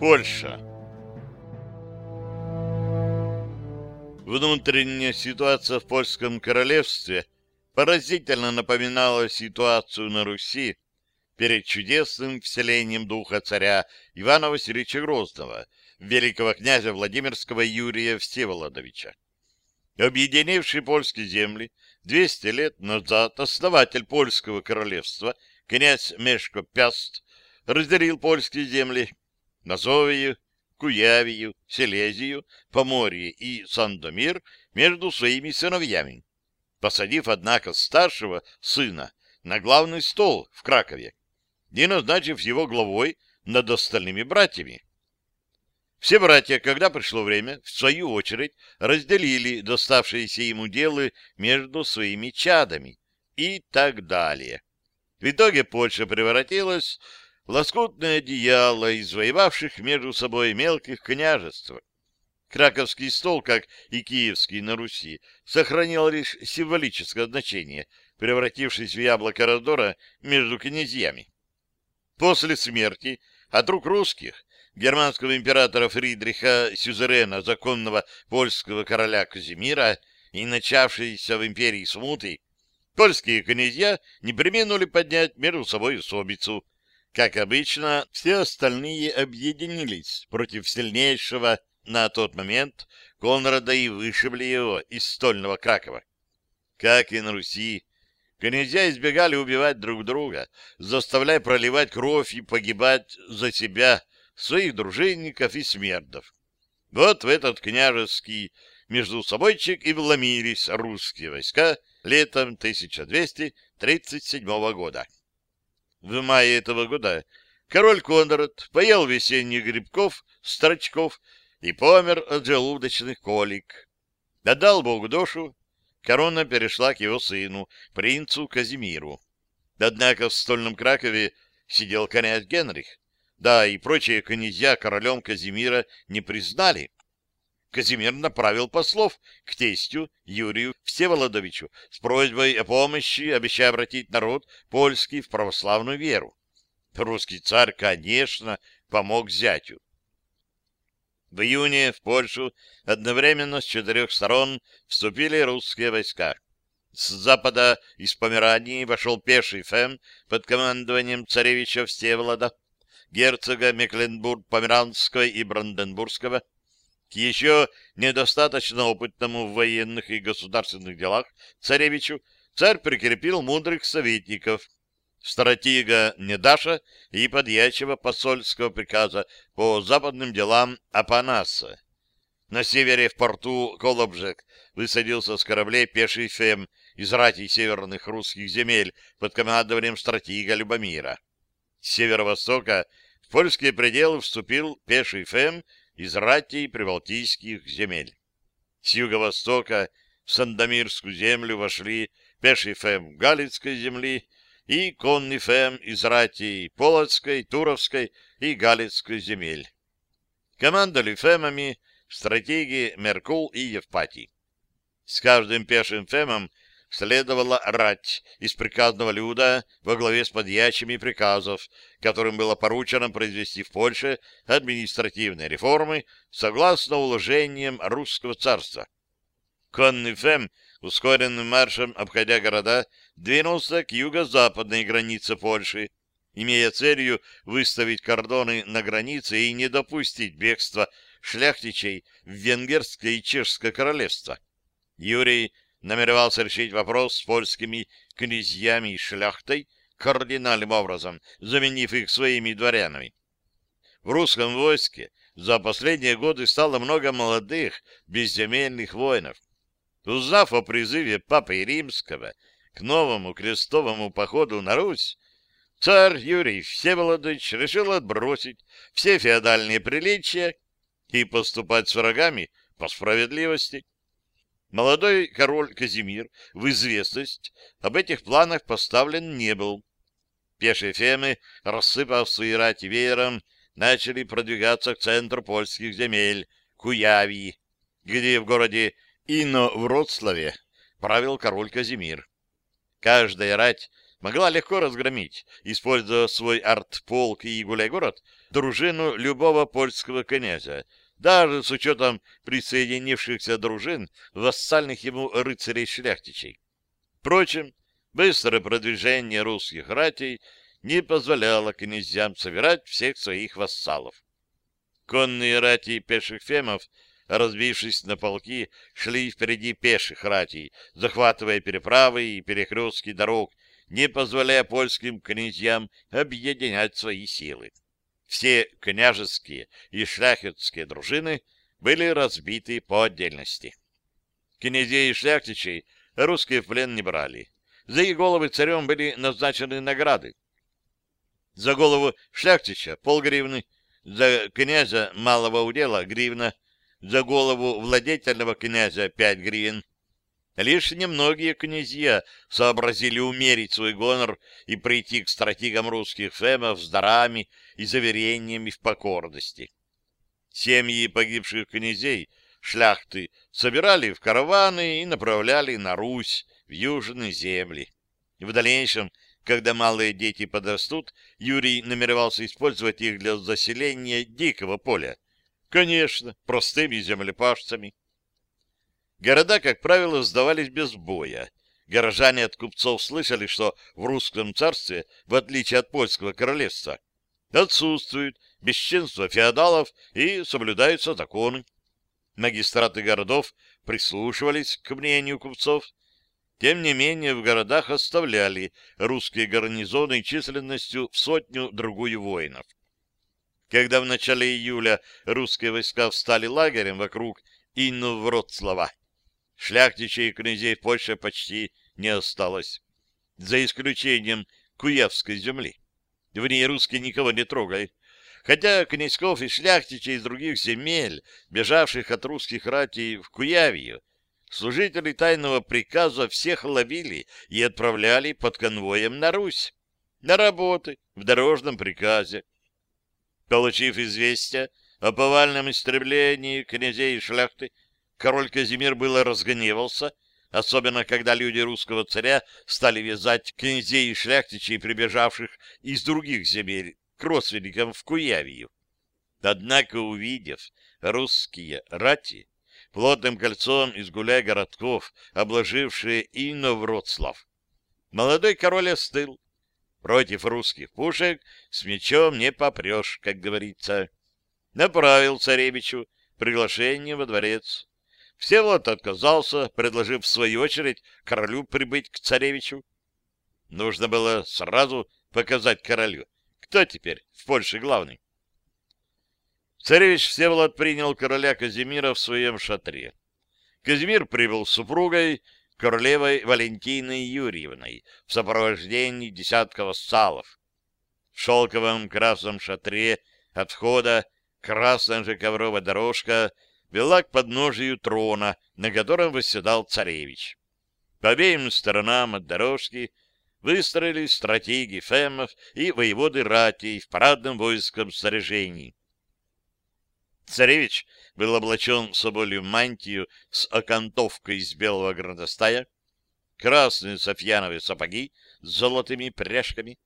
Польша. Внутренняя ситуация в польском королевстве поразительно напоминала ситуацию на Руси перед чудесным вселением духа царя Ивана Васильевича Грозного, великого князя Владимирского Юрия Всеволодовича. Объединивший польские земли 200 лет назад основатель польского королевства, князь Мешко Пяст, разделил польские земли Назовию, Куявию, Силезию, Поморье и Сандомир между своими сыновьями, посадив, однако, старшего сына на главный стол в Кракове и назначив его главой над остальными братьями. Все братья, когда пришло время, в свою очередь разделили доставшиеся ему делы между своими чадами и так далее. В итоге Польша превратилась лоскутное одеяло извоевавших между собой мелких княжеств. Краковский стол, как и киевский на Руси, сохранил лишь символическое значение, превратившись в яблоко раздора между князьями. После смерти от рук русских германского императора Фридриха Сюзерена, законного польского короля Казимира и начавшейся в империи смуты, польские князья не применули поднять между собой усобицу, как обычно, все остальные объединились против сильнейшего на тот момент Конрада и вышибли его из стольного Кракова. Как и на Руси, князья избегали убивать друг друга, заставляя проливать кровь и погибать за себя, своих дружинников и смердов. Вот в этот княжеский междусобойчик и вломились русские войска летом 1237 года. В мае этого года король Конрад поел весенних грибков, строчков и помер от желудочных колик. Отдал Богу душу, корона перешла к его сыну, принцу Казимиру. Однако в стольном Кракове сидел князь Генрих, да и прочие князья королем Казимира не признали. Казимир направил послов к тестю Юрию Всеволодовичу с просьбой о помощи, обещая обратить народ польский в православную веру. Русский царь, конечно, помог зятю. В июне в Польшу одновременно с четырех сторон вступили русские войска. С запада из Померании вошел пеший фем под командованием царевича Всеволода, герцога Мекленбург-Померанского и Бранденбургского, к еще недостаточно опытному в военных и государственных делах царевичу царь прикрепил мудрых советников, стратега Недаша и подьячего посольского приказа по западным делам Апанаса. На севере в порту Колобжек высадился с кораблей пеший фем из рати северных русских земель под командованием стратега Любомира. С северо-востока в польские пределы вступил пеший фем из ратей прибалтийских земель. С юго-востока в Сандомирскую землю вошли пеший фем Галицкой земли и конный фем из ратей Полоцкой, Туровской и Галицкой земель. Командовали фемами стратеги Меркул и Евпатий. С каждым пешим фемом следовала рать из приказного люда во главе с подьячими приказов, которым было поручено произвести в Польше административные реформы согласно уложениям русского царства. Конный фем, ускоренным маршем обходя города, двинулся к юго-западной границе Польши, имея целью выставить кордоны на границе и не допустить бегства шляхтичей в Венгерское и Чешское королевство. Юрий намеревался решить вопрос с польскими князьями и шляхтой кардинальным образом, заменив их своими дворянами. В русском войске за последние годы стало много молодых безземельных воинов. Узнав о призыве Папы Римского к новому крестовому походу на Русь, царь Юрий Всеволодович решил отбросить все феодальные приличия и поступать с врагами по справедливости. Молодой король Казимир в известность об этих планах поставлен не был. Пешие фемы, рассыпав свои рати веером, начали продвигаться к центру польских земель, Куявии. где в городе Ино-Вроцлаве правил король Казимир. Каждая рать могла легко разгромить, используя свой артполк и гуляй-город, дружину любого польского князя, даже с учетом присоединившихся дружин вассальных ему рыцарей-шляхтичей. Впрочем, быстрое продвижение русских ратей не позволяло князьям собирать всех своих вассалов. Конные рати пеших фемов разбившись на полки, шли впереди пеших ратей, захватывая переправы и перекрестки дорог, не позволяя польским князьям объединять свои силы. Все княжеские и шляхетские дружины были разбиты по отдельности. Князей и шляхтичей русские в плен не брали. За их головы царем были назначены награды. За голову шляхтича — полгривны, за князя малого удела — гривна — за голову владетельного князя пять гривен. Лишь немногие князья сообразили умерить свой гонор и прийти к стратегам русских фемов с дарами и заверениями в покорности. Семьи погибших князей, шляхты, собирали в караваны и направляли на Русь, в южные земли. В дальнейшем, когда малые дети подрастут, Юрий намеревался использовать их для заселения дикого поля, Конечно, простыми землепашцами. Города, как правило, сдавались без боя. Горожане от купцов слышали, что в русском царстве, в отличие от польского королевства, отсутствует бесчинство феодалов и соблюдаются законы. Магистраты городов прислушивались к мнению купцов. Тем не менее, в городах оставляли русские гарнизоны численностью в сотню-другую воинов. Когда в начале июля русские войска встали лагерем вокруг Инну-Вроцлава, шляхтичей и князей в Польше почти не осталось, за исключением Куевской земли. В ней русские никого не трогали, хотя князьков и шляхтичей из других земель, бежавших от русских ратей в Куявию, служители тайного приказа всех ловили и отправляли под конвоем на Русь, на работы в дорожном приказе. Получив известие о повальном истреблении князей и шляхты, король Казимир было разгневался, особенно когда люди русского царя стали вязать князей и шляхтичей, прибежавших из других земель, к родственникам в Куявию. Однако, увидев русские рати, плотным кольцом из гуляй городков, обложившие и Новроцлав, молодой король остыл, Против русских пушек с мечом не попрешь, как говорится. Направил царевичу приглашение во дворец. Всеволод отказался, предложив в свою очередь королю прибыть к царевичу. Нужно было сразу показать королю, кто теперь в Польше главный. Царевич Всеволод принял короля Казимира в своем шатре. Казимир прибыл с супругой королевой Валентиной Юрьевной в сопровождении десятка вассалов. В шелковом красном шатре от входа красная же ковровая дорожка вела к подножию трона, на котором восседал царевич. По обеим сторонам от дорожки выстроились стратеги фемов и воеводы ратей в парадном войском снаряжении. Царевич был облачен в соболью мантию с окантовкой из белого градостая, красные софьяновые сапоги с золотыми пряжками,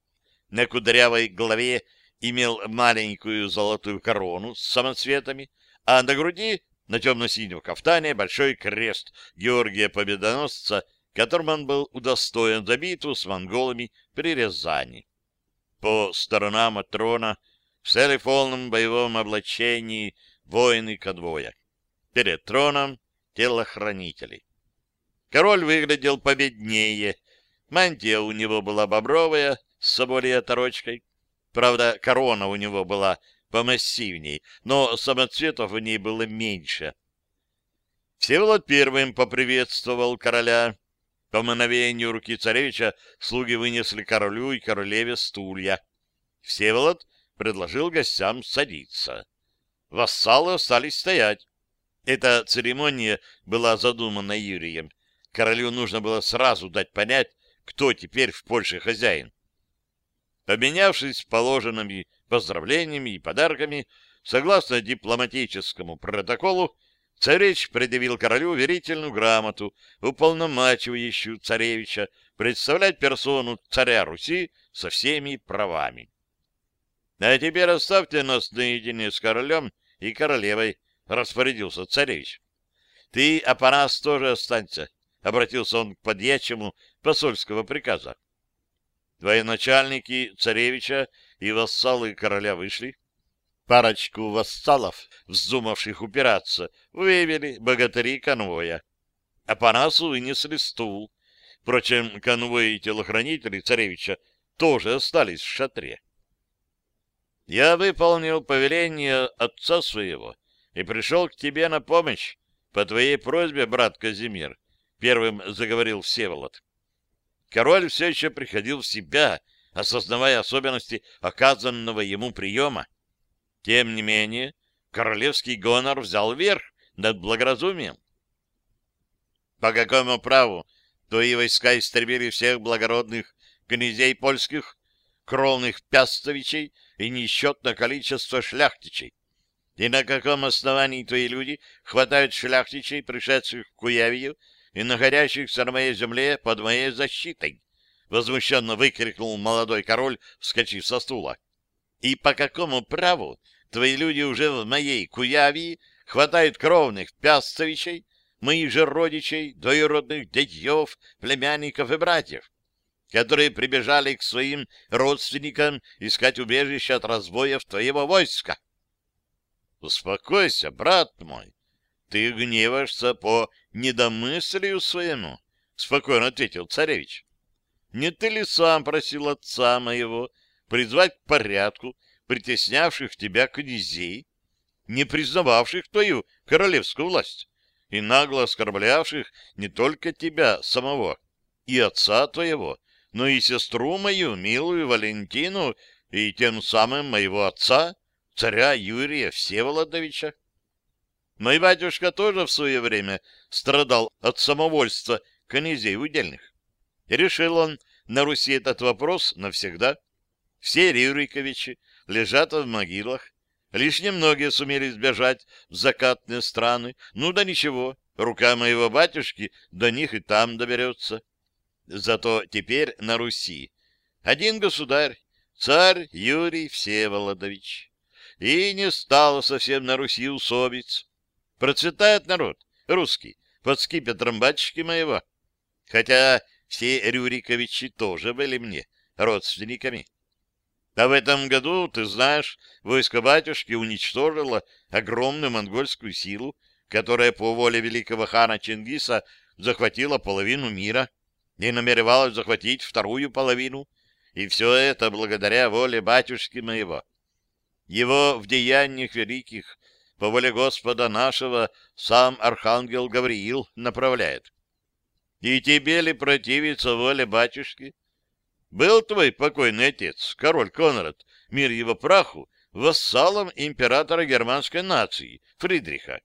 на кудрявой голове имел маленькую золотую корону с самоцветами, а на груди, на темно-синем кафтане, большой крест Георгия Победоносца, которым он был удостоен за битву с монголами при Рязани. По сторонам от трона, в целе полном боевом облачении, воины конвоя. Перед троном телохранители. Король выглядел победнее. Мантия у него была бобровая, с соболей оторочкой. Правда, корона у него была помассивней, но самоцветов в ней было меньше. Всеволод первым поприветствовал короля. По мановению руки царевича слуги вынесли королю и королеве стулья. Всеволод предложил гостям садиться вассалы остались стоять. Эта церемония была задумана Юрием. Королю нужно было сразу дать понять, кто теперь в Польше хозяин. Обменявшись положенными поздравлениями и подарками, согласно дипломатическому протоколу, Царевич предъявил королю верительную грамоту, уполномачивающую царевича представлять персону царя Руси со всеми правами. А теперь оставьте нас наедине с королем и королевой, — распорядился царевич. — Ты, Апанас, тоже останься, — обратился он к подьячему посольского приказа. Военачальники царевича и вассалы короля вышли. Парочку вассалов, вздумавших упираться, вывели богатыри конвоя. Апанасу вынесли стул. Впрочем, конвои и телохранители царевича тоже остались в шатре. Я выполнил повеление отца своего и пришел к тебе на помощь. По твоей просьбе, брат Казимир, первым заговорил Всеволод. Король все еще приходил в себя, осознавая особенности оказанного ему приема. Тем не менее, королевский гонор взял верх над благоразумием. По какому праву твои войска истребили всех благородных князей польских, кровных пястовичей и несчетное количество шляхтичей. И на каком основании твои люди хватают шляхтичей, пришедших в Куявию и находящихся на моей земле под моей защитой? Возмущенно выкрикнул молодой король, вскочив со стула. И по какому праву твои люди уже в моей Куявии хватают кровных пястовичей, моих же родичей, двоюродных дядьев, племянников и братьев? которые прибежали к своим родственникам искать убежище от разбоев твоего войска. Успокойся, брат мой, ты гневаешься по недомыслию своему, спокойно ответил царевич. Не ты ли сам просил отца моего призвать к порядку притеснявших тебя князей, не признававших твою королевскую власть и нагло оскорблявших не только тебя самого и отца твоего, но и сестру мою, милую Валентину, и тем самым моего отца, царя Юрия Всеволодовича. Мой батюшка тоже в свое время страдал от самовольства князей удельных. Решил он на Руси этот вопрос навсегда. Все Рюриковичи лежат в могилах. Лишь немногие сумели сбежать в закатные страны. Ну да ничего, рука моего батюшки до них и там доберется. Зато теперь на Руси один государь, царь Юрий Всеволодович. И не стало совсем на Руси усобиц. Процветает народ, русский, под скипетром батюшки моего. Хотя все Рюриковичи тоже были мне родственниками. А в этом году, ты знаешь, войско батюшки уничтожило огромную монгольскую силу, которая по воле великого хана Чингиса захватила половину мира и намеревалась захватить вторую половину, и все это благодаря воле батюшки моего. Его в деяниях великих, по воле Господа нашего, сам архангел Гавриил направляет. И тебе ли противиться воле батюшки? Был твой покойный отец, король Конрад, мир его праху, вассалом императора германской нации, Фридриха.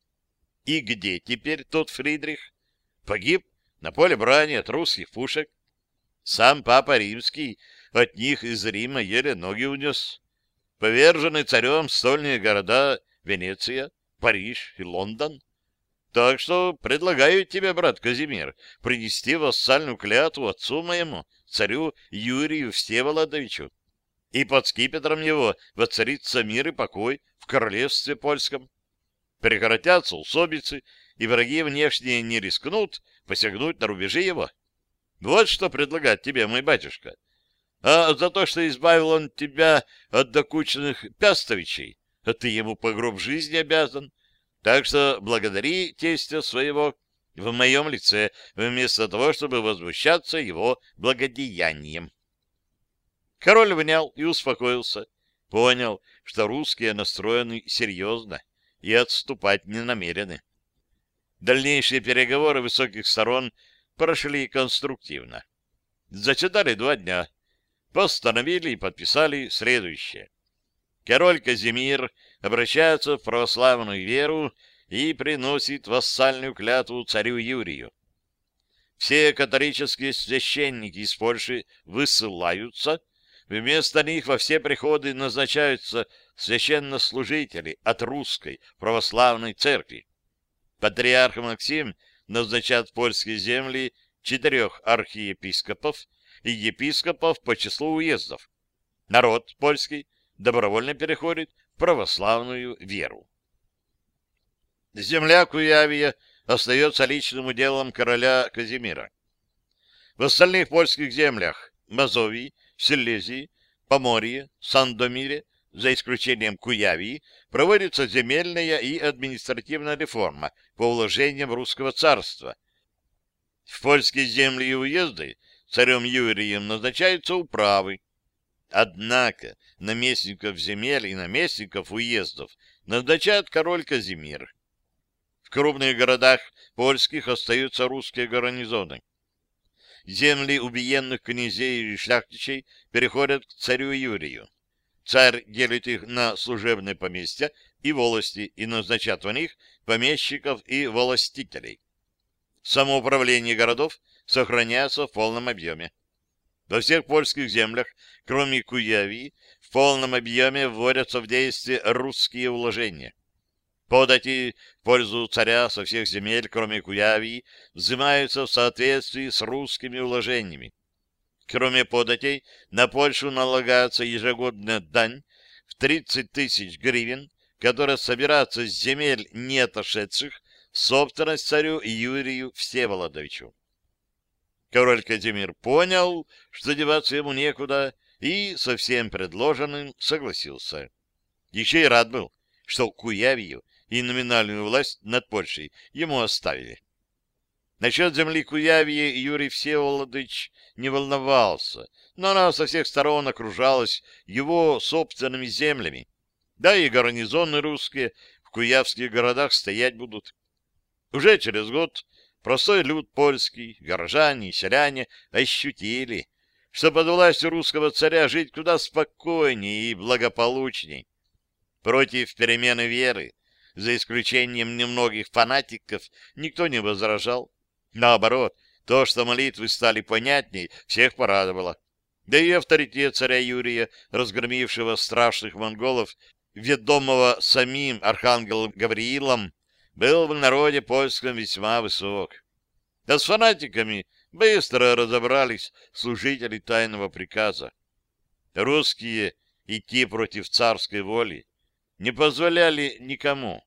И где теперь тот Фридрих? Погиб на поле брани от русских пушек. Сам Папа Римский от них из Рима еле ноги унес. Повержены царем стольные города Венеция, Париж и Лондон. Так что предлагаю тебе, брат Казимир, принести вассальную клятву отцу моему, царю Юрию Всеволодовичу, и под скипетром его воцарится мир и покой в королевстве польском. Прекратятся усобицы, и враги внешние не рискнут посягнуть на рубежи его. Вот что предлагает тебе мой батюшка. А за то, что избавил он тебя от докучных пястовичей, а ты ему по гроб жизни обязан. Так что благодари тестя своего в моем лице, вместо того, чтобы возмущаться его благодеянием. Король внял и успокоился. Понял, что русские настроены серьезно и отступать не намерены. Дальнейшие переговоры высоких сторон прошли конструктивно. Зачитали два дня. Постановили и подписали следующее. Король Казимир обращается в православную веру и приносит вассальную клятву царю Юрию. Все католические священники из Польши высылаются, вместо них во все приходы назначаются священнослужители от русской православной церкви. Патриарх Максим назначает в польские земли четырех архиепископов и епископов по числу уездов. Народ польский добровольно переходит в православную веру. Земля Куявия остается личным уделом короля Казимира. В остальных польских землях Мазовии, Силезии, Поморье, Сандомире, за исключением Куявии, проводится земельная и административная реформа по уложениям русского царства. В польские земли и уезды царем Юрием назначаются управы. Однако наместников земель и наместников уездов назначает король Казимир. В крупных городах польских остаются русские гарнизоны. Земли убиенных князей и шляхтичей переходят к царю Юрию. Царь делит их на служебные поместья и волости и назначает в них помещиков и волостителей. Самоуправление городов сохраняется в полном объеме. Во всех польских землях, кроме Куявии, в полном объеме вводятся в действие русские уложения. Подати в пользу царя со всех земель, кроме Куявии, взимаются в соответствии с русскими уложениями. Кроме податей, на Польшу налагается ежегодная дань в 30 тысяч гривен, которая собирается с земель не отошедших в собственность царю Юрию Всеволодовичу. Король Казимир понял, что деваться ему некуда, и со всем предложенным согласился. Еще и рад был, что Куявию и номинальную власть над Польшей ему оставили. Насчет земли Куявии Юрий Всеволодович не волновался, но она со всех сторон окружалась его собственными землями. Да и гарнизоны русские в куявских городах стоять будут. Уже через год простой люд польский, горожане и селяне ощутили, что под властью русского царя жить куда спокойнее и благополучней. Против перемены веры за исключением немногих фанатиков, никто не возражал. Наоборот, то, что молитвы стали понятней, всех порадовало. Да и авторитет царя Юрия, разгромившего страшных монголов, ведомого самим архангелом Гавриилом, был в народе польском весьма высок. А с фанатиками быстро разобрались служители тайного приказа. Русские идти против царской воли не позволяли никому.